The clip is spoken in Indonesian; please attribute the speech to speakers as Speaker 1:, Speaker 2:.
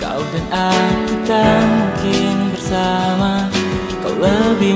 Speaker 1: Kau dan aku tak mungkin bersama. Kau lebih